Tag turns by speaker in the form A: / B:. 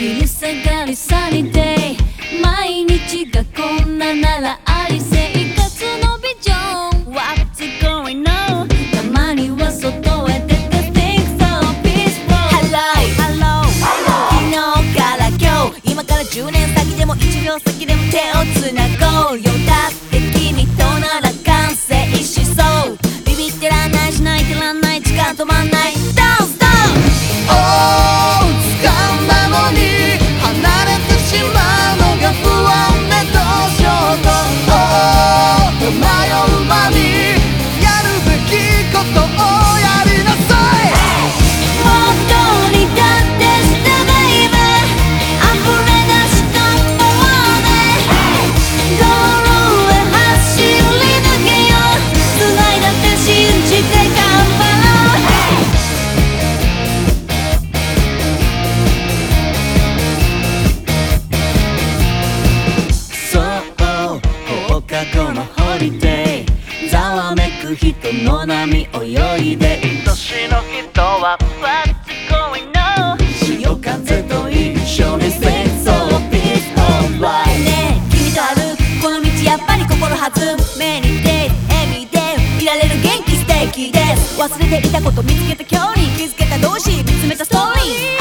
A: 昼下がりサニデイ毎日がこんなならあり生活のビジョン What's going on たまには外へ出て Think so peaceful Hello Hello 昨日から今日。今から10年先でも1秒先でも手をつなごう。よだって君となら完成しそう。ビビってらんないしないてらんない時間止まんない。過去のホリデー。ざわめく人の波泳いで。愛しの人は What's going on 潮風と一緒に Sing so peace on life ねえ君と歩くこの道やっぱり心弾む目に出るミでいられる元気素敵です。忘れていたこと見つけた距離気づけた同士見つめたストーリー。